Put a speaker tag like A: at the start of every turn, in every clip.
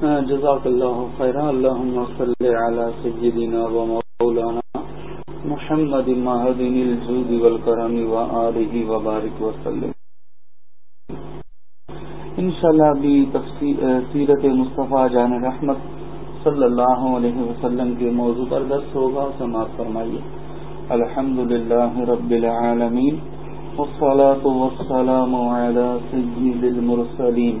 A: جزاک اللہ خیرہ اللہم صلی علی سجدنا و مولانا محمد مہدین الجود والکرم و آلہ و بارک وسلم انشاءاللہ بھی سیرت مصطفیٰ جان رحمت صلی اللہ علیہ وسلم کے موضوع پر دست ہوگا. سماعت فرمائیے. الحمدللہ رب العالمین والصلاة والسلام على سجد المرسلین.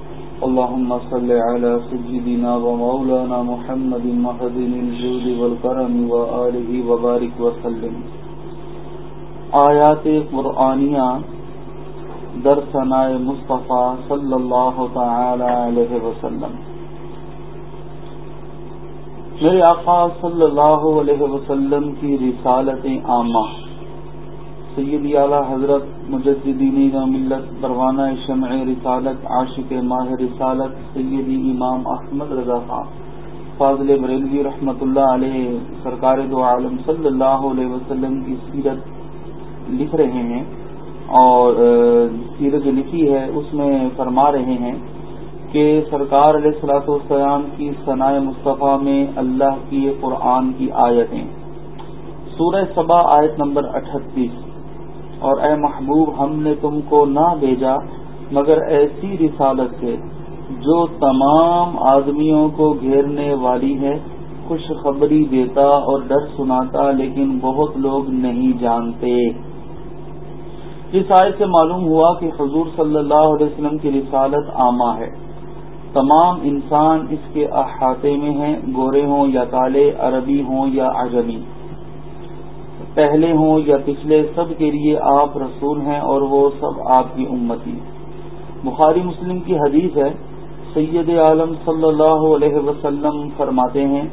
A: اللهم صل على سيدنا ومولانا محمد مهدن الجود والكرم وآله وبارك وسلم. آیات قرآنیہ در ثناء مصطفیٰ صلی اللہ تعالی علیہ وسلم. میرے آقا صلی اللہ علیہ وسلم کی رسالت عامہ سیدی اعلی حضرت مجددین ملت پروانہ شمع رسالت، عاشق ماہ رسالت سیدی امام احمد رضا خان، فاضل بریلوی رحمۃ اللہ علیہ، سرکار دو عالم صلی اللہ علیہ وسلم کی سیرت لکھ رہے ہیں اور سیرت جو لکھی ہے، اس میں فرما رہے ہیں کہ سرکار علیہ السلاۃ والسلام کی ثناء مصطفیٰ میں اللہ کی قرآن کی آیتیں۔ سورہ صبا آیت نمبر اٹھتیس۔ اور اے محبوب ہم نے تم کو نہ بھیجا، مگر ایسی رسالت سے جو تمام آدمیوں کو گھیرنے والی ہے۔ خوشخبری دیتا اور ڈر سناتا، لیکن بہت لوگ نہیں جانتے۔ اس آیت سے معلوم ہوا کہ حضور صلی اللہ علیہ وسلم کی رسالت عامہ ہے۔ تمام انسان اس کے احاطے میں ہیں، گورے ہوں یا کالے، عربی ہوں یا عجمی۔ پہلے ہوں یا پچھلے، سب کے لیے آپ رسول ہیں اور وہ سب آپ کی امتی۔ بخاری مسلم کی حدیث ہے، سید عالم صلی اللہ علیہ وسلم فرماتے ہیں،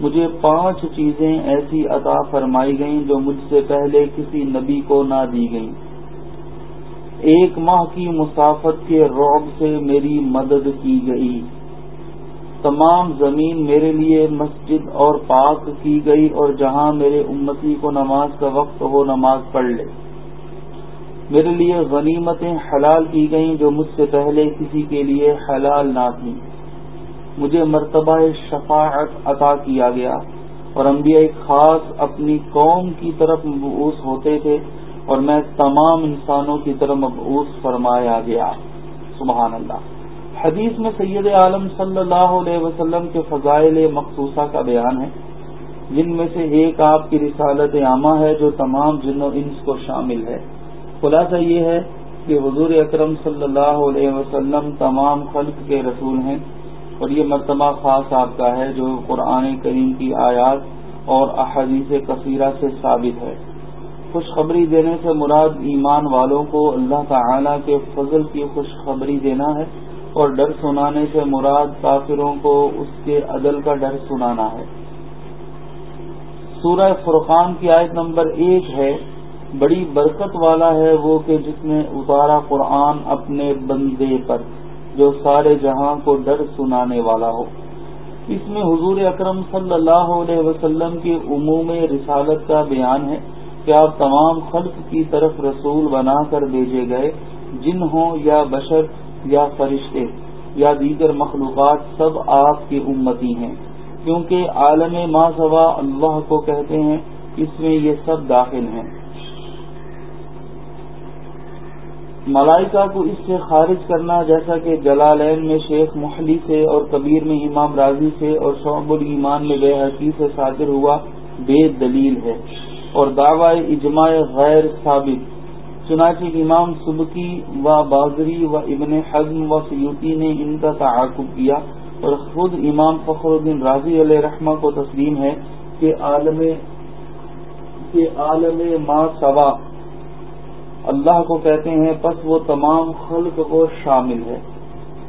A: مجھے پانچ چیزیں ایسی عطا فرمائی گئیں جو مجھ سے پہلے کسی نبی کو نہ دی گئیں۔ ایک ماہ کی مسافت کے روب سے میری مدد کی گئی۔ تمام زمین میرے لیے مسجد اور پاک کی گئی اور جہاں میرے امتی کو نماز کا وقت ہو نماز پڑھ لے۔ میرے لیے غنیمتیں حلال کی گئیں جو مجھ سے پہلے کسی کے لیے حلال نہ تھیں۔ مجھے مرتبہ شفاعت عطا کیا گیا اور انبیاء خاص اپنی قوم کی طرف مبعوث ہوتے تھے اور میں تمام انسانوں کی طرف مبعوث فرمایا گیا۔ سبحان اللہ۔ حدیث میں سید عالم صلی اللہ علیہ وسلم کے فضائل مخصوصہ کا بیان ہے۔ جن میں سے ایک آپ کی رسالت عامہ ہے جو تمام جن و انس کو شامل ہے۔ خلاصہ یہ ہے کہ حضور اکرم صلی اللہ علیہ وسلم تمام خلق کے رسول ہیں اور یہ مرتبہ خاص آپ کا ہے جو قرآن کریم کی آیات اور احادیث کثیرہ سے ثابت ہے۔ خوشخبری دینے سے مراد ایمان والوں کو اللہ تعالی کے فضل کی خوشخبری دینا ہے۔ اور ڈر سنانے سے مراد کافروں کو اس کے عدل کا ڈر سنانا ہے۔ سورہ فرقان کی آیت نمبر ایک ہے، بڑی برکت والا ہے وہ کہ جس نے اتارا قرآن اپنے بندے پر، جو سارے جہاں کو ڈر سنانے والا ہو۔ اس میں حضور اکرم صلی اللہ علیہ وسلم کی عموم رسالت کا بیان ہے کہ آپ تمام خلق کی طرف رسول بنا کر بھیجے گئے جن ہوں یا بشر یا فرشتے یا دیگر مخلوقات سب آپ کی امتی ہیں۔ کیونکہ عالم ما سوا اللہ کو کہتے ہیں، اس میں یہ سب داخل ہیں۔ ملائکہ کو اس سے خارج کرنا جیسا کہ جلالین میں شیخ محلی سے اور کبیر میں امام راضی سے اور شعب الایمان میں بے حقی سے صادر ہوا بے دلیل ہے۔ اور دعوی اجماع غیر ثابت چنانچہ امام سبکی و بازری و ابن حزم و سیوتی نے ان کا تعاقب کیا اور خود امام فخر الدین راضی علیہ رحمہ کو تسلیم ہے کہ عالم کہ عالم ما سوا اللہ کو کہتے ہیں، پس وہ تمام خلق کو شامل ہے۔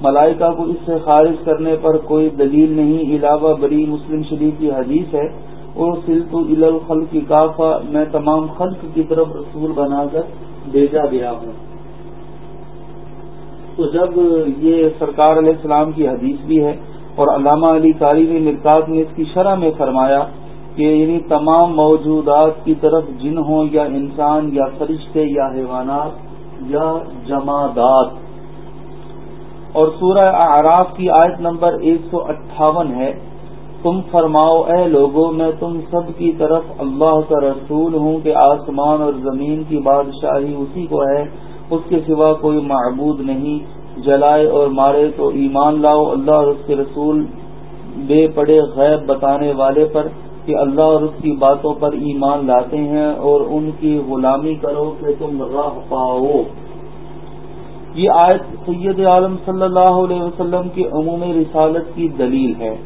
A: ملائکہ کو اس سے خارج کرنے پر کوئی دلیل نہیں، علاوہ بری مسلم شریف کی حدیث ہے اور سلط الخل کی کافا میں تمام خلق کی طرف رسول بنا کر بھیجا گیا ہوں تو جب یہ سرکار علیہ السلام کی حدیث بھی ہے اور علامہ علی کاری نے مرکات نے اس کی شرح میں فرمایا کہ یعنی تمام موجودات کی طرف جن ہوں یا انسان یا فرشتے یا حیوانات یا جمادات۔ اور سورہ اعراف کی آیت نمبر ایک سو اٹھاون ہے۔ تم فرماؤ، اے لوگوں میں تم سب کی طرف اللہ کا رسول ہوں کہ آسمان اور زمین کی بادشاہی اسی کو ہے، اس کے سوا کوئی معبود نہیں۔ جلائے اور مارے تو ایمان لاؤ۔ اللہ اور اس کے رسول بے پڑے غیب بتانے والے پر کہ اللہ اور اس کی باتوں پر ایمان لاتے ہیں اور ان کی غلامی کرو کہ تم راہ پاؤ۔ یہ آیت سید عالم صلی اللہ علیہ وسلم کی عموم رسالت کی دلیل ہے۔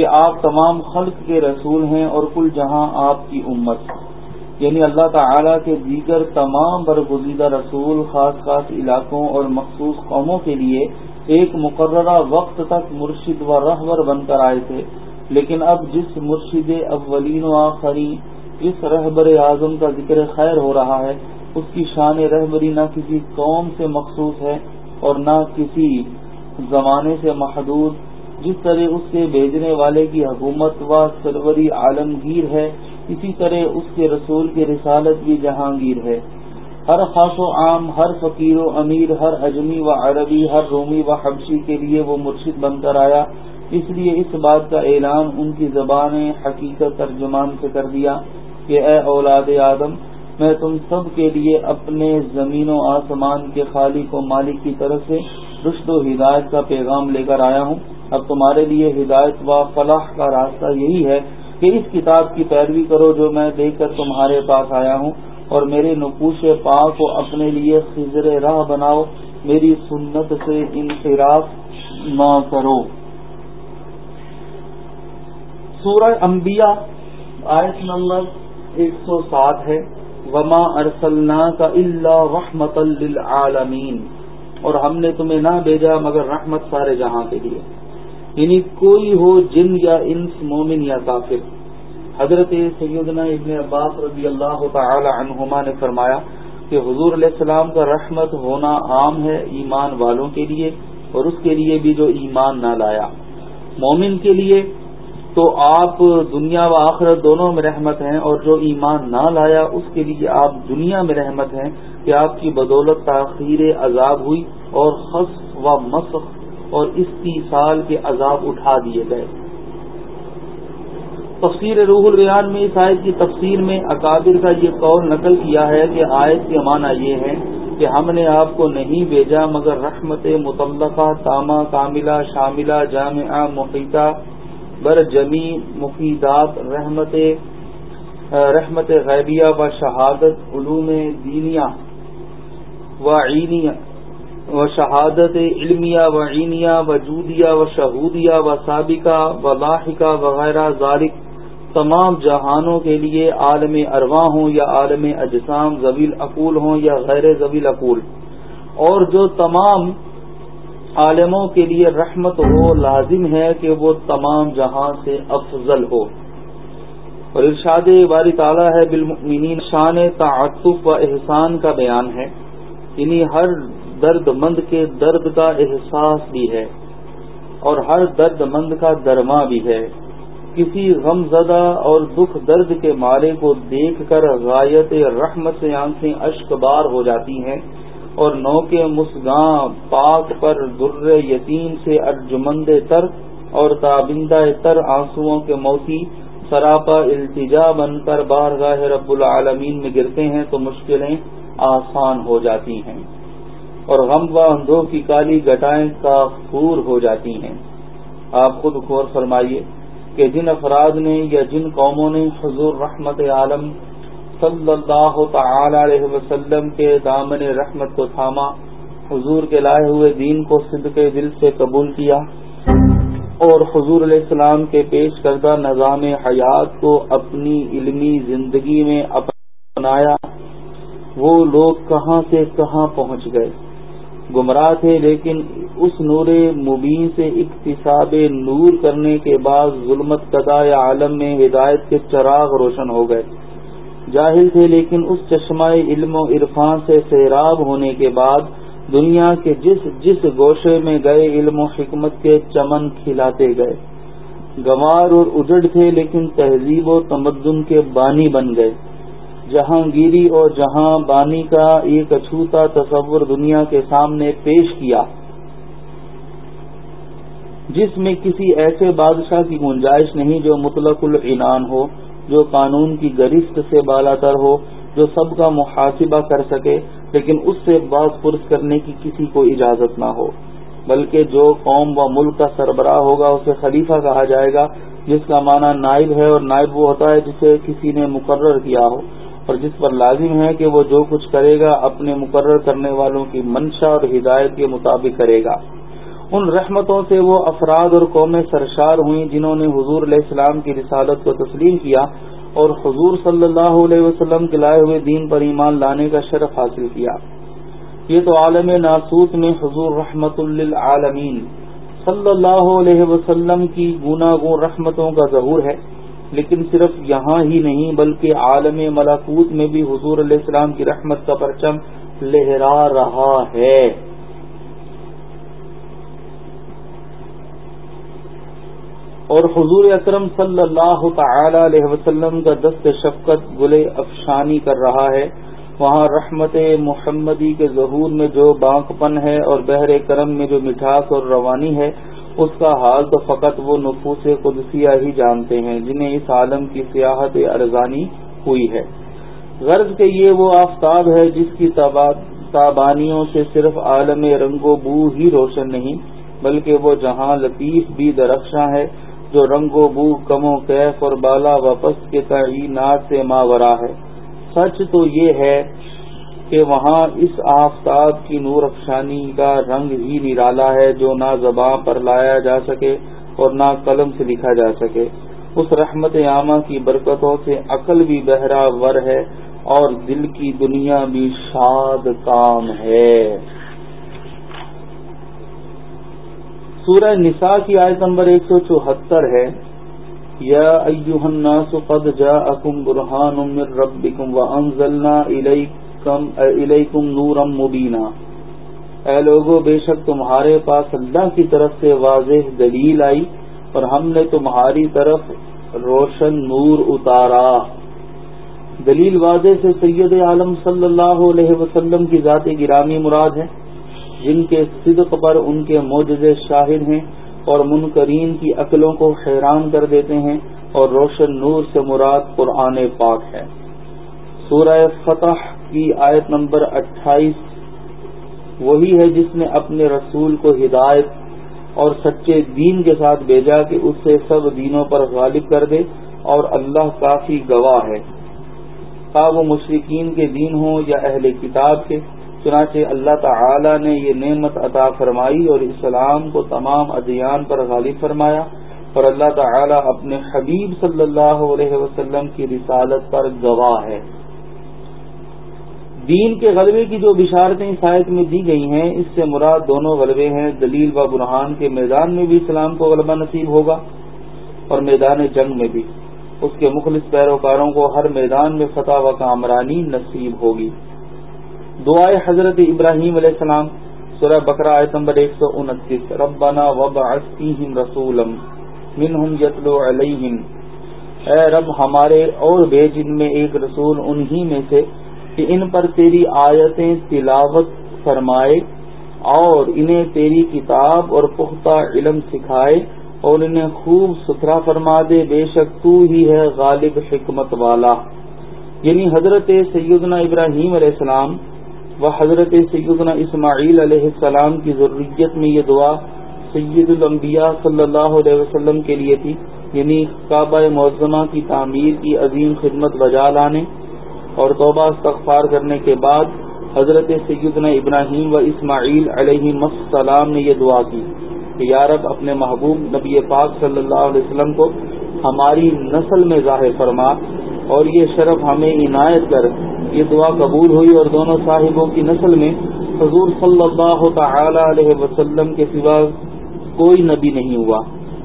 A: کہ آپ تمام خلق کے رسول ہیں اور کل جہاں آپ کی امت۔ یعنی اللہ تعالی کے دیگر تمام برگزیدہ رسول، خاص خاص علاقوں اور مخصوص قوموں کے لیے ایک مقررہ وقت تک مرشد و رہبر بن کر آئے تھے۔ لیکن اب جس مرشد اولین و آخری اس رہبر اعظم کا ذکر خیر ہو رہا ہے، اس کی شان رہبری نہ کسی قوم سے مخصوص ہے اور نہ کسی زمانے سے محدود جس طرح اس کے بھیجنے والے کی حکومت و سروری عالمگیر ہے، اسی طرح اس کے رسول کی رسالت بھی جہانگیر ہے۔ ہر خاص و عام، ہر فقیر و امیر، ہر اجمی و عربی، ہر رومی و حبشی کے لیے وہ مرشد بن کر آیا۔ اس لیے اس بات کا اعلان ان کی زبان حقیقت ترجمان سے کر دیا کہ اے اولاد آدم، میں تم سب کے لیے اپنے زمین و آسمان کے خالق و مالک کی طرف سے رشد و ہدایت کا پیغام لے کر آیا ہوں۔ اب تمہارے لیے ہدایت و فلاح کا راستہ یہی ہے کہ اس کتاب کی پیروی کرو جو میں دیکھ کر تمہارے پاس آیا ہوں اور میرے نقوش پا کو اپنے لیے خزر راہ بناؤ، میری سنت سے انحراف نہ کرو۔ سورہ انبیاء، آیت نمبر ایک سو سات ہے۔ وما ارسلنا کا اللہ رحمت للعالمین اور ہم نے تمہیں نہ بھیجا مگر رحمت سارے جہاں کے لیے۔ یعنی کوئی ہو جن یا انس، مومن یا کافر۔ حضرت سیدنا ابن عباس رضی اللہ تعالی عنہما نے فرمایا کہ حضور علیہ السلام کا رحمت ہونا عام ہے ایمان والوں کے لیے اور اس کے لیے بھی جو ایمان نہ لایا۔ مومن کے لیے تو آپ دنیا و آخرت دونوں میں رحمت ہیں اور جو ایمان نہ لایا اس کے لیے آپ دنیا میں رحمت ہیں کہ آپ کی بدولت تاخیر عذاب ہوئی اور خص و مسخ اور اس کی سال کے عذاب اٹھا دیے گئے۔ تفسیر روح الریان میں اس آیت کی تفسیر میں اکابر کا یہ قول نقل کیا ہے کہ آیت کے معنی یہ ہے کہ ہم نے آپ کو نہیں بھیجا مگر رحمت متعلقہ تامہ کاملہ، شاملہ، جامعہ، محیطہ، بر جمی، مفیدات، رحمت رحمت غیبیہ و شہادت، علوم دینیا و عینیہ۔ و شہادت علمیہ و عینیہ و جودیہ و شہودیہ و سابقہ و لاحقہ وغیرہ ذالک تمام جہانوں کے لیے عالم ارواں ہوں یا عالم اجسام زویل اقول ہوں یا غیر زویل اقول۔ اور جو تمام عالموں کے لیے رحمت ہو، لازم ہے کہ وہ تمام جہاں سے افضل ہو۔ اور ارشاد باری تعالیٰ ہے بالمؤمنین، شان تعطف و احسان کا بیان ہے۔ یعنی ہر درد مند کے درد کا احساس بھی ہے اور ہر درد مند کا درما بھی ہے۔ کسی غم زدہ اور دکھ درد کے مارے کو دیکھ کر غایت رحمت سے آنکھیں اشک بار ہو جاتی ہیں اور نو کے مسگاں پاک پر در یتیم سے ارجمند تر اور تابندہ تر آنسو کے موتی سراپا التجا بن کر بارگاہ رب العالمین میں گرتے ہیں تو مشکلیں آسان ہو جاتی ہیں۔ اور غم و اندھوں کی کالی گٹائیں کافور ہو جاتی ہیں۔ آپ خود غور فرمائیے کہ جن افراد نے یا جن قوموں نے حضور رحمت عالم صلی اللہ تعالی علیہ وسلم کے دامن رحمت کو تھاما، حضور کے لائے ہوئے دین کو صدق دل سے قبول کیا اور حضور علیہ السلام کے پیش کردہ نظام حیات کو اپنی علمی زندگی میں اپنایا، وہ لوگ کہاں سے کہاں پہنچ گئے؟ گمراہ تھے، لیکن اس نور مبین سے اقتصاب نور کرنے کے بعد ظلمت قدا عالم میں ہدایت کے چراغ روشن ہو گئے۔ جاہل تھے، لیکن اس چشمہ علم و عرفان سے سیراب ہونے کے بعد دنیا کے جس جس گوشے میں گئے علم و حکمت کے چمن کھلاتے گئے۔ گوار اور اجڑ تھے، لیکن تہذیب و تمدن کے بانی بن گئے۔ جہانگیری اور جہاں بانی کا ایک اچھوتا تصور دنیا کے سامنے پیش کیا، جس میں کسی ایسے بادشاہ کی گنجائش نہیں جو مطلق العنان ہو، جو قانون کی گرفت سے بالا تر ہو، جو سب کا محاسبہ کر سکے، لیکن اس سے بعض پرس کرنے کی کسی کو اجازت نہ ہو۔ بلکہ جو قوم و ملک کا سربراہ ہوگا، اسے خلیفہ کہا جائے گا، جس کا معنی نائب ہے اور نائب وہ ہوتا ہے جسے کسی نے مقرر کیا ہو۔ اور جس پر لازم ہے کہ وہ جو کچھ کرے گا اپنے مقرر کرنے والوں کی منشا اور ہدایت کے مطابق کرے گا۔ ان رحمتوں سے وہ افراد اور قومیں سرشار ہوئیں جنہوں نے حضور علیہ السلام کی رسالت کو تسلیم کیا اور حضور صلی اللہ علیہ وسلم کے لائے ہوئے دین پر ایمان لانے کا شرف حاصل کیا۔ یہ تو عالم ناسوت میں حضور رحمت للعالمین صلی اللہ علیہ وسلم کی گناگون رحمتوں کا ظہور ہے۔ لیکن صرف یہاں ہی نہیں، بلکہ عالم ملاکوت میں بھی حضور علیہ السلام کی رحمت کا پرچم لہرا رہا ہے۔ اور حضور اکرم صلی اللہ تعالی علیہ وسلم کا دست شفقت گلے افشانی کر رہا ہے۔ وہاں رحمت محمدی کے ظہور میں جو بانک پن ہے اور بحر کرم میں جو مٹھاس اور روانی ہے اس کا حال تو فقط وہ نفوس قدسیہ ہی جانتے ہیں جنہیں اس عالم کی سیاحت ارزانی ہوئی ہے۔ غرض کے یہ وہ آفتاب ہے جس کی تابانیوں سے صرف عالم رنگ و بو ہی روشن نہیں، بلکہ وہ جہاں لطیف بھی درخشاں ہے، جو رنگ و بو، کم و کیف اور بالا وپس کے تعینات سے ماورا ہے۔ سچ تو یہ ہے کہ وہاں اس آفتاب کی نور افشانی کا رنگ ہی نرالا ہے جو نہ زباں پر لایا جا سکے اور نہ قلم سے لکھا جا سکے۔ اس رحمت عامہ کی برکتوں سے عقل بھی بہرا ور ہے اور دل کی دنیا بھی شاد کام ہے۔ سورہ نساء کی آیت نمبر ایک سو چوہتر ہے، یا ایوہ الناس قد جاءکم برہان من ربکم وانزلنا الیکم نورا مبینا۔ اے لوگو، بے شک تمہارے پاس اللہ کی طرف سے واضح دلیل آئی اور ہم نے تمہاری طرف روشن نور اتارا۔ دلیل واضح سے سید عالم صلی اللہ علیہ وسلم کی ذات گرامی مراد ہے، جن کے صدق پر ان کے معجزے شاہد ہیں اور منکرین کی عقلوں کو حیران کر دیتے ہیں اور روشن نور سے مراد قرآن پاک ہے۔ سورہ فتح کی آیت نمبر اٹھائیس، وہی ہے جس نے اپنے رسول کو ہدایت اور سچے دین کے ساتھ بھیجا کہ اس سے سب دینوں پر غالب کر دے اور اللہ کافی گواہ ہے۔ وہ مشرقین کے دین ہوں یا اہل کتاب کے، چنانچہ اللہ تعالی نے یہ نعمت عطا فرمائی اور اسلام کو تمام ادیان پر غالب فرمایا اور اللہ تعالی اپنے حبیب صلی اللہ علیہ وسلم کی رسالت پر گواہ ہے۔ دین کے غلبے کی جو بشارتیں آیت میں دی گئی ہیں، اس سے مراد دونوں غلبے ہیں۔ دلیل و برہان کے میدان میں بھی اسلام کو غلبہ نصیب ہوگا اور میدان جنگ میں بھی۔ اس کے مخلص پیروکاروں کو ہر میدان میں فتح و کامرانی نصیب ہوگی۔ دعائے حضرت ابراہیم علیہ السلام، سورہ بقرہ آیت نمبر ایک سو انتیس۔ ربنا وبعثیم رسولم منہم یتلو علیہم۔ اے رب، ہمارے اور بھیج ان میں ایک رسول، انہی میں سے کہ ان پر تیری آیتیں تلاوت فرمائے اور انہیں تیری کتاب اور پختہ علم سکھائے اور انہیں خوب ستھرا فرما دے، بے شک تو ہی ہے غالب حکمت والا۔ یعنی حضرت سیدنا ابراہیم علیہ السلام وہ حضرت سیدنا اسماعیل علیہ السلام کی ضروریت میں یہ دعا سید الانبیاء صلی اللہ علیہ وسلم کے لیے تھی یعنی کعبہ معظمہ کی تعمیر کی عظیم خدمت بجا لانے۔ اور توبہ استغفار کرنے کے بعد حضرت سیدنا ابراہیم و اسماعیل علیہ السلام نے یہ دعا کی کہ یارب اپنے محبوب نبی پاک صلی اللہ علیہ وسلم کو ہماری نسل میں ظاہر فرما اور یہ شرف ہمیں عنایت کر۔ یہ دعا قبول ہوئی اور دونوں صاحبوں کی نسل میں حضور صلی اللہ تعالی علیہ وسلم کے سوا کوئی نبی نہیں ہوا۔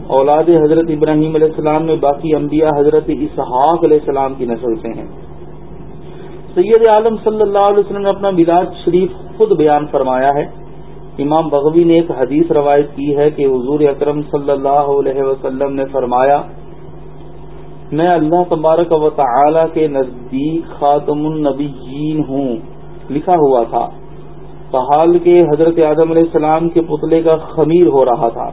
A: اولاد حضرت ابراہیم علیہ السلام میں باقی انبیاء حضرت اسحاق علیہ السلام کی نسل سے ہیں۔ سید عالم صلی اللہ علیہ وسلم نے اپنا میلاد شریف خود بیان فرمایا ہے۔ امام بغوی نے ایک حدیث روایت کی ہے کہ حضور اکرم صلی اللہ علیہ وسلم نے فرمایا، میں اللہ تبارک و تعالی کے نزدیک خاتم النبیین ہوں۔ لکھا ہوا تھا۔ بحال کے حضرت اعظم علیہ السلام کے پتلے کا خمیر ہو رہا تھا۔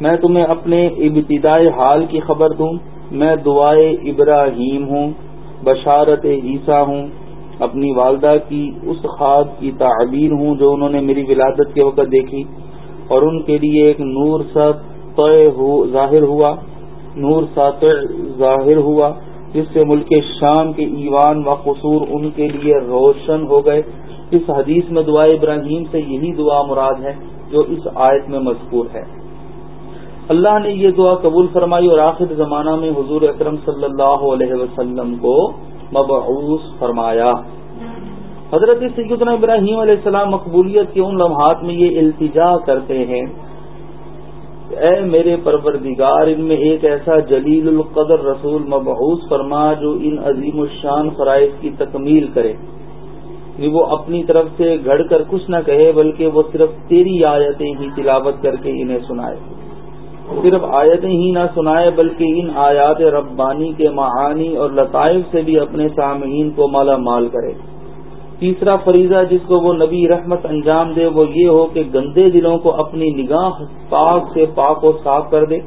A: میں تمہیں اپنے ابتدائے حال کی خبر دوں۔ میں دعائے ابراہیم ہوں۔ بشارت عیسیٰ ہوں، اپنی والدہ کی اس خواب کی تعبیر ہوں جو انہوں نے میری ولادت کے وقت دیکھی اور ان کے لیے ایک نور سا ظاہر ہوا، نور ساطع ظاہر ہوا، جس سے ملک شام کے ایوان و قصور ان کے لیے روشن ہو گئے۔ اس حدیث میں دعا ابراہیم سے یہی دعا مراد ہے جو اس آیت میں مذکور ہے۔ اللہ نے یہ دعا قبول فرمائی اور آخر زمانہ میں حضور اکرم صلی اللہ علیہ وسلم کو مبعوث فرمایا۔ حضرت سیدنا ابراہیم علیہ السلام مقبولیت کے ان لمحات میں یہ التجا کرتے ہیں۔ اے میرے پروردگار، ان میں ایک ایسا جلیل القدر رسول مبعوث فرما جو ان عظیم الشان فرائض کی تکمیل کرے۔ وہ اپنی طرف سے گھڑ کر کچھ نہ کہے، بلکہ وہ صرف تیری آیتیں ہی تلاوت کر کے انہیں سنائے۔ صرف آیتیں ہی نہ سنائے، بلکہ ان آیات ربانی کے معانی اور لطائف سے بھی اپنے سامعین کو مالا مال کرے۔ تیسرا فریضہ جس کو وہ نبی رحمت انجام دے، وہ یہ ہو کہ گندے دلوں کو اپنی نگاہ پاک سے پاک و صاف کر دے۔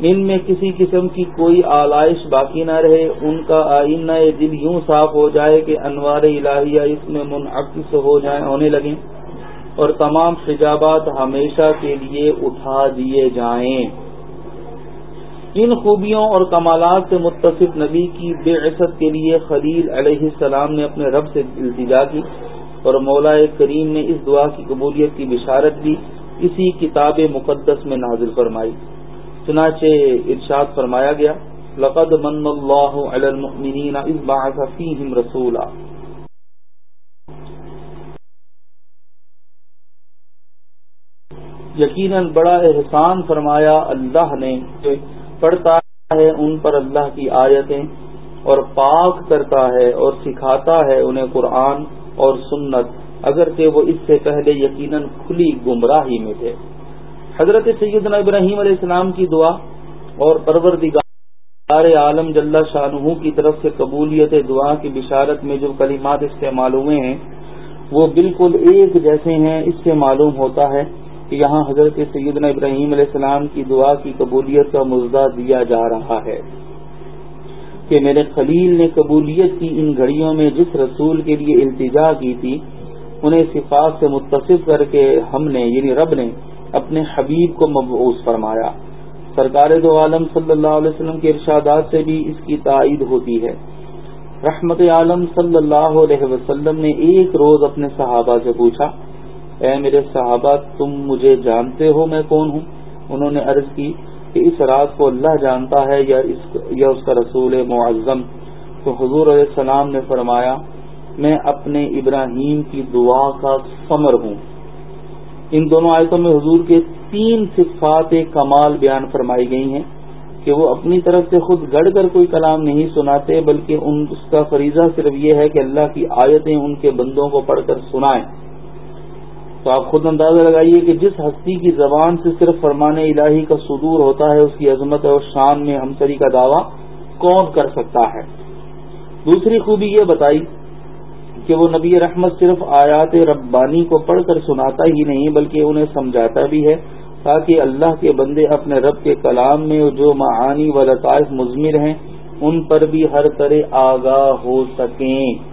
A: ان میں کسی قسم کی کوئی آلائش باقی نہ رہے۔ ان کا آئینہ دل یوں صاف ہو جائے کہ انوار الہیہ اس میں منعقد ہو جائیں ہونے لگیں۔ اور تمام حجابات ہمیشہ کے لیے اٹھا دیے جائیں۔ ان خوبیوں اور کمالات سے متصف نبی کی بے عصت کے لیے خلیل علیہ السلام نے اپنے رب سے التجا کی اور مولا کریم نے اس دعا کی قبولیت کی بشارت دی، اسی کتاب مقدس میں نازل فرمائی۔ چنانچہ ارشاد فرمایا گیا، لقد من اللہ علی المؤمنین اذ بعث فیہم رسولا۔ یقیناً بڑا احسان فرمایا اللہ نے پڑھتا ہے ان پر اللہ کی آیتیں اور پاک کرتا ہے اور سکھاتا ہے انہیں قرآن اور سنت اگر کہ وہ اس سے پہلے یقیناً کھلی گمراہی میں تھے۔ حضرت سیدنا ابراہیم علیہ السلام کی دعا اور پروردگار عالم جل شاہ کی طرف سے قبولیت دعا کی بشارت میں جو کلمات استعمال ہوئے ہیں، وہ بالکل ایک جیسے ہیں، اس سے معلوم ہوتا ہے کہ یہاں حضرت سیدنا ابراہیم علیہ السلام کی دعا کی قبولیت کا مزدہ دیا جا رہا ہے کہ میرے خلیل نے قبولیت کی ان گھڑیوں میں جس رسول کے لیے التجا کی تھی، انہیں صفات سے متصف کر کے ہم نے یعنی رب نے، اپنے حبیب کو مبعوث فرمایا۔ سرکار دو عالم صلی اللہ علیہ وسلم کے ارشادات سے بھی اس کی تائید ہوتی ہے۔ رحمت عالم صلی اللہ علیہ وسلم نے ایک روز اپنے صحابہ سے پوچھا اے میرے صحابہ، تم مجھے جانتے ہو میں کون ہوں؟ انہوں نے عرض کی کہ اس رات کو اللہ جانتا ہے یا اس یا اس کا رسول معظم۔ تو حضور علیہ السلام نے فرمایا، میں اپنے ابراہیم کی دعا کا ثمر ہوں۔ ان دونوں آیتوں میں حضور کے تین صفات کمال بیان فرمائی گئی ہیں کہ وہ اپنی طرف سے خود گڑ کر کوئی کلام نہیں سناتے، بلکہ ان اس کا فریضہ صرف یہ ہے کہ اللہ کی آیتیں ان کے بندوں کو پڑھ کر سنائیں۔ تو آپ خود اندازہ لگائیے کہ جس ہستی کی زبان سے صرف فرمان الہی کا صدور ہوتا ہے، اس کی عظمت اور شان میں ہمسری کا دعویٰ کون کر سکتا ہے؟ دوسری خوبی یہ بتائی کہ وہ نبی رحمت صرف آیات ربانی کو پڑھ کر سناتا ہی نہیں، بلکہ انہیں سمجھاتا بھی ہے تاکہ اللہ کے بندے اپنے رب کے کلام میں جو معانی و لطائف مضمر ہیں، ان پر بھی ہر طرح آگاہ ہو سکیں۔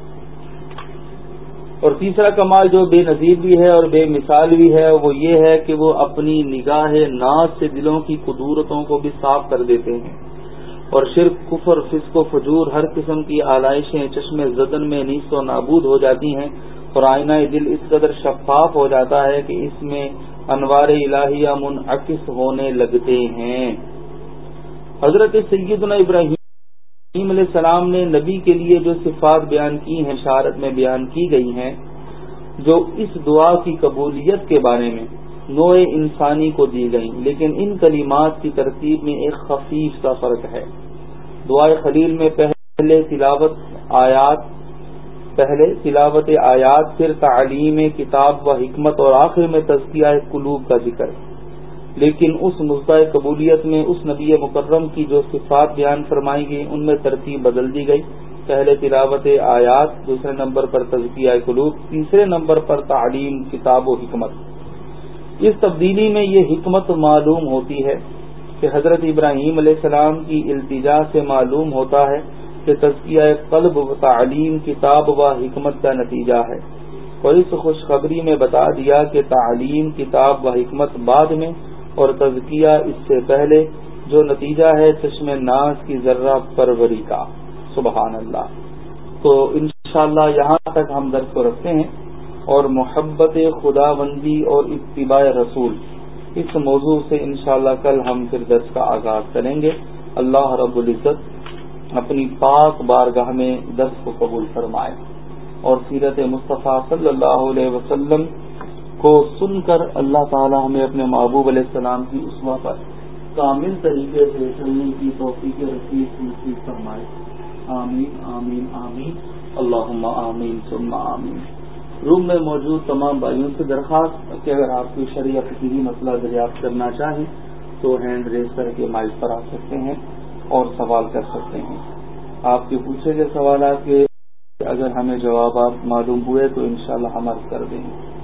A: اور تیسرا کمال جو بے نظیر بھی ہے اور بے مثال بھی ہے، وہ یہ ہے کہ وہ اپنی نگاہ ناز سے دلوں کی قدورتوں کو بھی صاف کر دیتے ہیں۔ اور شرک، کفر، فسق و فجور ہر قسم کی آلائشیں چشم زدن میں نیست و نابود ہو جاتی ہیں اور آئینہ دل اس قدر شفاف ہو جاتا ہے کہ اس میں انوار الہیہ منعقص ہونے لگتے ہیں۔ حضرت سیدنا ابراہیم علیہ السلام نے نبی کے لیے جو صفات بیان کی ہیں شارت میں بیان کی گئی ہیں، جو اس دعا کی قبولیت کے بارے میں نوع انسانی کو دی گئیں۔ لیکن ان کلمات کی ترتیب میں ایک خفیف کا فرق ہے۔ دعائے خلیل میں پہلے تلاوت آیات، پہلے تلاوت آیات، پھر تعلیم، کتاب و حکمت، اور آخر میں تزکیہ قلوب کا ذکر۔ لیکن اس مزدہ قبولیت میں اس نبی مکرم کی جو صفات بیان فرمائی گئی ان میں ترتیب بدل دی گئی۔ پہلے تلاوت آیات، دوسرے نمبر پر تزکیہ قلوب، تیسرے نمبر پر تعلیم، کتاب و حکمت۔ اس تبدیلی میں یہ حکمت معلوم ہوتی ہے کہ حضرت ابراہیم علیہ السلام کی التجا سے معلوم ہوتا ہے کہ تزکیہ قلب و تعلیم، کتاب و حکمت کا نتیجہ ہے۔ اور اس خوشخبری میں بتا دیا کہ تعلیم، کتاب و حکمت بعد میں اور تزکیہ اس سے پہلے جو نتیجہ ہے چشم ناز کی ذرہ پروری کا۔ سبحان اللہ تو انشاءاللہ یہاں تک ہم درد کو رکھتے ہیں اور محبت خدا بندی اور اتباع رسول اس موضوع سے انشاءاللہ کل ہم پھر درس کا آغاز کریں گے۔ اللہ رب العزت اپنی پاک بارگاہ میں درس کو قبول فرمائے۔ اور سیرت مصطفیٰ صلی اللہ علیہ وسلم کو سن کر اللہ تعالی ہمیں اپنے محبوب علیہ السلام کی اسما پر کامل طریقے سے چلنے کی توفیق رسید نصیب فرمائے۔ آمین آمین آمین۔ اللہ آمین، ثم آمین۔ روم میں موجود تمام بھائیوں سے درخواست کہ اگر آپ کو شریعت کی مسئلہ دریافت کرنا چاہیں تو ہینڈ ریز کر کے مائک پر آ سکتے ہیں اور سوال کر سکتے ہیں۔ آپ کے پوچھے گئے سوالات کے اگر ہمیں جوابات معلوم ہوئے تو انشاءاللہ ہم عرض کر دیں۔ گے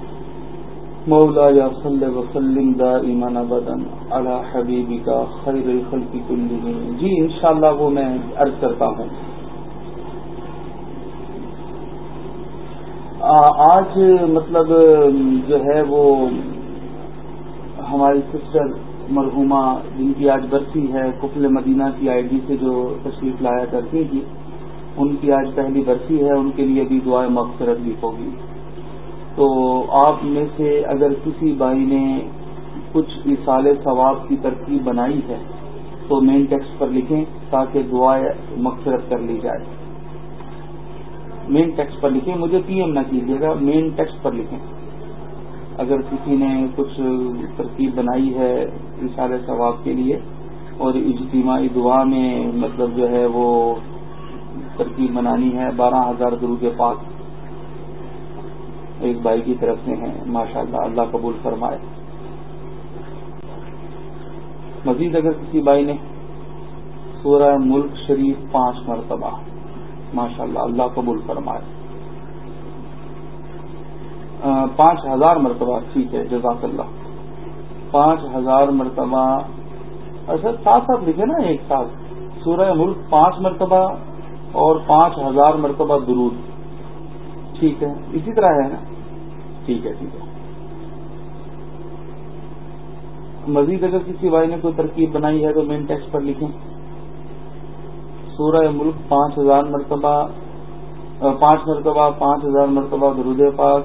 A: مولا یا صلی وسلم دا ایمان بدن اللہ حبیبی کا خیر الخلقی کلی جی انشاءاللہ وہ میں عرض کرتا ہوں. آج مطلب جو ہے وہ ہماری سسٹر مرحوما جن کی آج برسی ہے کفل مدینہ کی آئی ڈی سے جو تشریف لایا کرتی تھی جی، ان کی آج پہلی برسی ہے، ان کے لیے بھی دعائیں مغفرت بھی ہوگی۔ تو آپ میں سے اگر کسی بھائی نے کچھ مثال ثواب کی ترکیب بنائی ہے، تو مین ٹیکسٹ پر لکھیں تاکہ دعائیں مغفرت کر لی جائے۔ مین ٹیکسٹ پر لکھیں، مجھے پی ایم نہ کیجیے گا مین ٹیکسٹ پر لکھیں۔ اگر کسی نے کچھ ترکیب بنائی ہے اشارے ثواب کے لیے، اور اجتماعی دعا میں مطلب جو ہے وہ ترکیب بنانی ہے، بارہ ہزار درو کے پاس ایک بھائی کی طرف سے ہیں۔ ماشاء اللہ اللہ قبول فرمائے۔ مزید اگر کسی بھائی نے سورہ ملک شریف پانچ مرتبہ ماشاء اللہ اللہ قبول فرمائے۔ پانچ ہزار مرتبہ، ٹھیک ہے، جزاک اللہ۔ پانچ ہزار مرتبہ اچھا ساتھ ساتھ لکھے نا ایک ساتھ۔ سورہ ملک پانچ مرتبہ اور پانچ ہزار مرتبہ درود۔ ٹھیک ہے، اسی طرح ہے نا۔ ٹھیک ہے ٹھیک ہے۔ مزید اگر کسی بھائی نے کوئی ترکیب بنائی ہے تو مین ٹیکسٹ پر لکھیں۔ سورہ ملک پانچ ہزار مرتبہ پانچ مرتبہ، پانچ ہزار مرتبہ درود پاک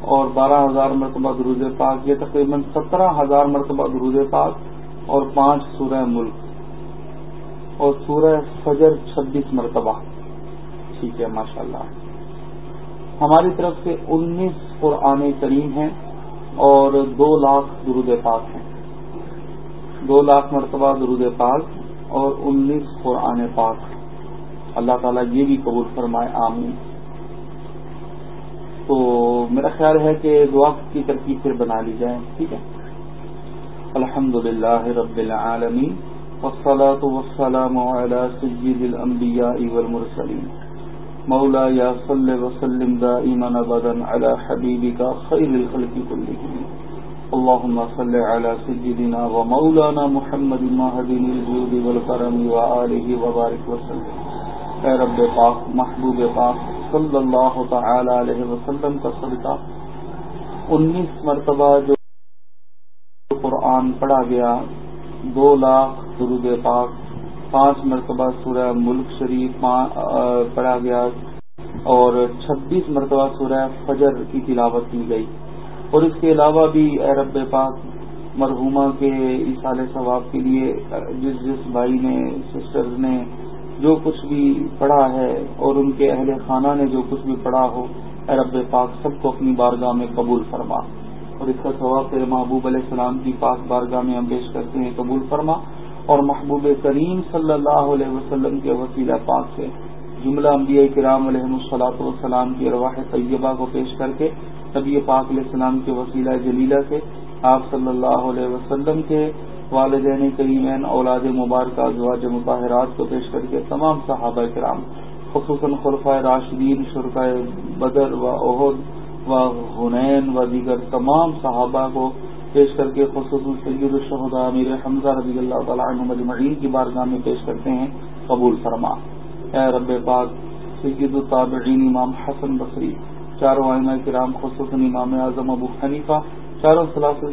A: اور بارہ ہزار مرتبہ درود پاک۔ یہ تقریباً سترہ ہزار مرتبہ درود پاک اور پانچ سورہ ملک۔ اور سورہ فجر چھبیس مرتبہ۔ ٹھیک ہے ماشاء اللہ ہماری طرف سے انیس قرآن کریم ہیں اور دو لاکھ درود پاک ہیں۔ دو لاکھ مرتبہ درود پاک اور انیس قرآن پاک۔ اللہ تعالیٰ یہ بھی قبول فرمائے، آمین۔ تو میرا خیال ہے کہ دعا کی ترکیب پھر بنا لی جائے، ٹھیک ہے؟ الحمد للہ رب العالمین والصلاة والسلام على سجد الانبیاء والمرسلین۔ مولا یا صلی وسلم دائما ابدا على حبیبک خیر الخلق کلهم اللهم صل على سيدنا ومولانا محمد المهدين الجود والكرم وآله وبارك وسلم. اے رب پاک، محبوب پاک، صلی اللہ تعالی علیہ وسلم کا صدقہ. انیس مرتبہ جو قرآن پڑھا گیا، دو لاکھ درود پاک پانچ مرتبہ سورہ ملک شریف پڑھا گیا اور چھبیس مرتبہ سورہ فجر کی تلاوت کی گئی۔ اور اس کے علاوہ بھی اے رب پاک مرحوما کے اصال ثواب کے لیے، جس جس بھائی نے، سسٹرز نے جو کچھ بھی پڑھا ہے اور ان کے اہل خانہ نے جو کچھ بھی پڑھا ہو، اے رب پاک سب کو اپنی بارگاہ میں قبول فرما۔ اور اس کا ثواب تیرے محبوب علیہ السلام کی پاک بارگاہ میں ہم پیش کرتے ہیں، قبول فرما۔ اور محبوب کریم صلی اللہ علیہ وسلم کے وسیلہ پاک سے جملہ انبیاء کرام علیہ الصلاۃ والسلام کی ارواح طیبہ کو پیش کر کے نبی پاک علیہ السلام کے وسیلہ جلیلہ سے آپ صلی اللہ علیہ وسلم کے والدین کریمین اولاد مبارکہ ازواج مطاہرات کو پیش کر کے تمام صحابہ کرام، خصوصاً خلفۂ راشدین شرکۂ بدر و عہد و حنین و دیگر تمام صحابہ کو پیش کر کے خصوصاً سید الشہدا امیر حمزہ رضی اللہ تعالیٰ عنہ مجمعین کی بارگاہ میں پیش کرتے ہیں، قبول فرما۔ اے رب پاک، سید الطابعین امام حسن بصری، چاروں آئمہ کرام، خصوصاً امام اعظم ابو حنیفہ، چاروں سلاسل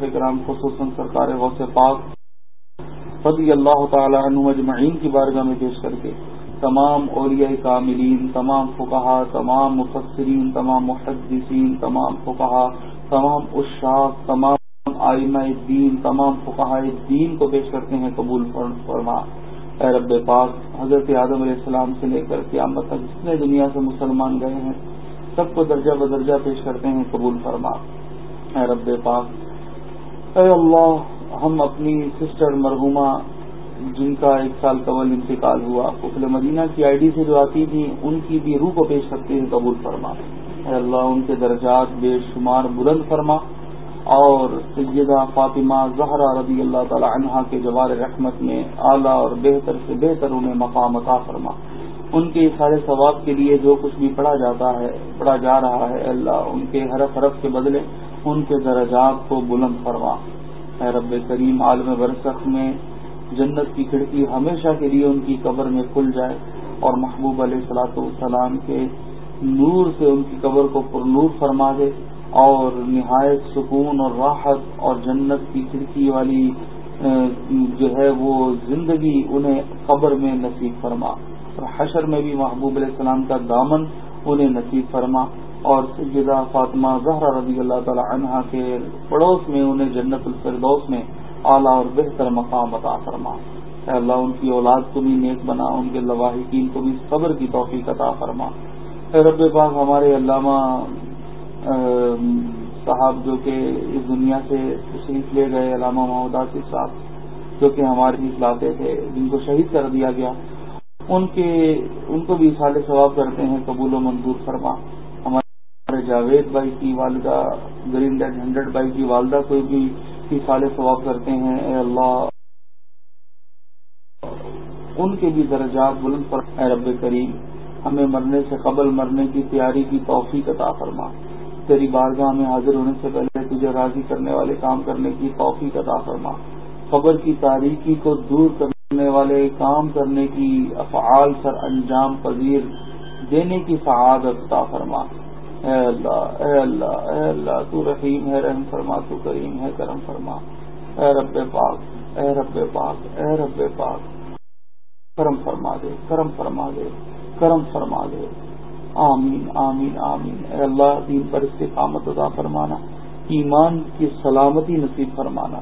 A: کے کرام، خصوصاً سرکار غوث پاک رضی اللہ تعالی عنہ مجمعین کی بارگاہ میں پیش کر کے تمام اولیاء کاملین، تمام فقہا، تمام مفسرین، تمام محدثین، تمام فقہا، تمام اشاق، تمام آئمہ دین تمام فقہ دین کو پیش کرتے ہیں قبول فرما۔ اے رب پاک، حضرت آدم علیہ السلام سے لے کر قیامت تک جتنے دنیا سے مسلمان گئے ہیں، سب کو درجہ بدرجہ پیش کرتے ہیں قبول فرما۔ اے رب پاک، اے اللہ، ہم اپنی سسٹر مرحومہ، جن کا ایک سال قبل انتقال ہوا پخل مدینہ کی آئی ڈی سے جو آتی تھی، ان کی بھی روح کو پیش کرتے ہیں قبول فرما۔ اے اللہ، ان کے درجات بے شمار بلند فرما۔ اور سیدہ فاطمہ زہرا رضی اللہ تعالی عنہا کے جوار رحمت میں اعلیٰ اور بہتر سے بہتر انہیں مقام عطا فرما۔ ان کے سارے ثواب کے لیے جو کچھ بھی پڑھا جاتا ہے، پڑھا جا رہا ہے، اللہ ان کے حرف حرف کے بدلے ان کے درجات کو بلند فرما۔ اے رب کریم، عالم برسخ میں جنت کی کھڑکی ہمیشہ کے لیے ان کی قبر میں کھل جائے اور محبوب علیہ صلاح والسلام کے نور سے ان کی قبر کو پر نور فرما دے۔ اور نہایت سکون اور راحت اور جنت کی کھڑکی والی جو ہے وہ زندگی انہیں قبر میں نصیب فرما۔ اور حشر میں بھی محبوب علیہ السلام کا دامن انہیں نصیب فرما۔ اور سیدہ فاطمہ زہرا رضی اللہ تعالی عنہا کے پڑوس میں، انہیں جنت الفردوس میں اعلیٰ اور بہتر مقام عطا فرما۔ اے اللہ، ان کی اولاد کو بھی نیک بنا، ان کے لواحقین کو بھی صبر کی توفیق عطا فرما۔ اے رب پاک، ہمارے علامہ صاحب جو کہ اس دنیا سے تشریف لے گئے، علامہ محمود آصف صاحب جو کہ ہمارے لاتے تھے، جن کو شہید کر دیا گیا۔ ان کے، ان کو بھی سال ثواب کرتے ہیں، قبول و منظور فرما۔ ہمارے جاوید بھائی کی والدہ، گرین ڈیڈ ہنڈریڈ بھائی کی والدہ کو بھی سال ثواب کرتے ہیں۔ اے اللہ، ان کے بھی درجات بلند پر اے رب کریم، ہمیں مرنے سے قبل مرنے کی تیاری کی توفیق عطا فرما۔ تیری بارگاہ میں حاضر ہونے سے پہلے تجھے راضی کرنے والے کام کرنے کی توفیق عطا فرما۔ خبر کی تاریخی کو دور کرنے والے کام کرنے کی افعال سر انجام پذیر دینے کی سعادت عطا فرما۔ اے اللہ اے اللہ اے اللہ، تو رحیم ہے، رحم فرما، تو کریم ہے، کرم فرما۔ اے رب پاک، اے رب پاک، اے رب پاک، کرم فرما دے، کرم فرما دے، کرم فرما دے۔ آمین آمین آمین۔ اے اللہ، دین پر استقامت ادا فرمانا، ایمان کی سلامتی نصیب فرمانا۔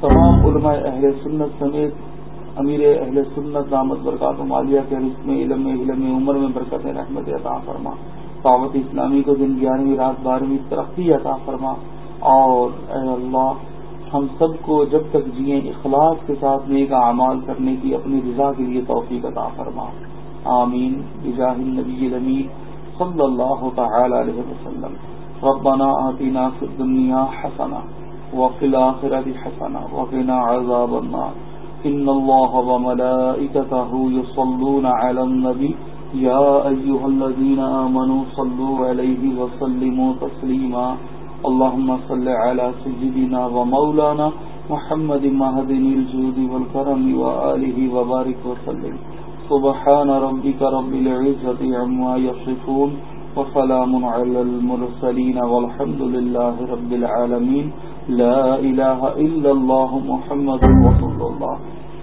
A: تمام علماء اہل سنت سمیت، امیر اہل سنت، دامت برکات مالیہ کے رسم علم علم عمر میں برکت رحمت عطا فرما۔ دعوت اسلامی کو دن گیارہویں، رات بارہویں، ترقی عطا فرما۔ اور اے اللہ، ہم سب کو جب تک جیے اخلاق کے ساتھ نیک اعمال کرنے کی اپنی رضا کے لیے توفیق عطا فرما۔ آمین. بجاہ النبی الامین صلی اللہ تعالی علیہ وسلم. ربنا آتنا فی الدنیا حسنا وفی الآخرة حسنا وقنا عذاب النار. ان اللہ وملائکته يصلون على النبی. یا ایوہ الذین آمنوا صلوا علیہ وسلموا تسلیما. اللهم صل على سجدنا ومولانا محمد مهدن الجود والكرم وآله وبارك وسلم. سبحان ربك رب العزة عما يصفون وسلام على المرسلين والحمد لله رب العالمين. لا إله إلا الله محمد رسول الله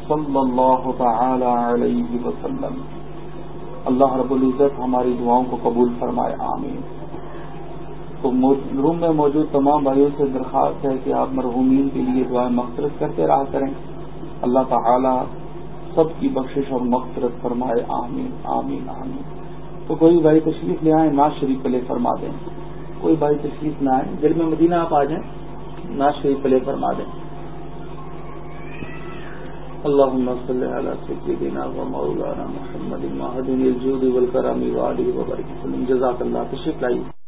A: صلى الله تعالى عليه وسلم. اللہ رب العزت ہماری دعاؤں کو قبول فرمائے، آمین۔ تو روم میں موجود تمام بھائیوں سے درخواست ہے کہ آپ مرحومین کے لیے دعائیں مختلف کرتے رہا کریں۔ اللہ تعالی سب کی بخشش اور مغفرت فرمائے، آمین آمین آمین۔ تو کوئی بھائی تشریف لے آئے ناز شریف پلے فرما دیں۔ کوئی بھائی تشریف نہ آئے دل میں مدینہ آپ آ جائیں، ناز شریف پلے فرما دیں۔ اللهم صل على سيدنا ومولانا محمد المهدي الجود والكرم وعلي وبارك وسلم جزاك الله تشريف لائیے۔